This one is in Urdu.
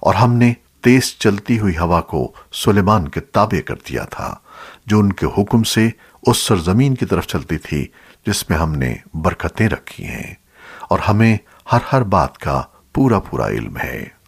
اور ہم نے تیز چلتی ہوئی ہوا کو سلیمان کے تابع کر دیا تھا، جو ان کے حکم سے اس سرزمین کی طرف چلتی تھی، جس میں ہم نے برکتیں رکھی ہیں۔ اور ہمیں ہر ہر بات کا پورا پورا علم ہے۔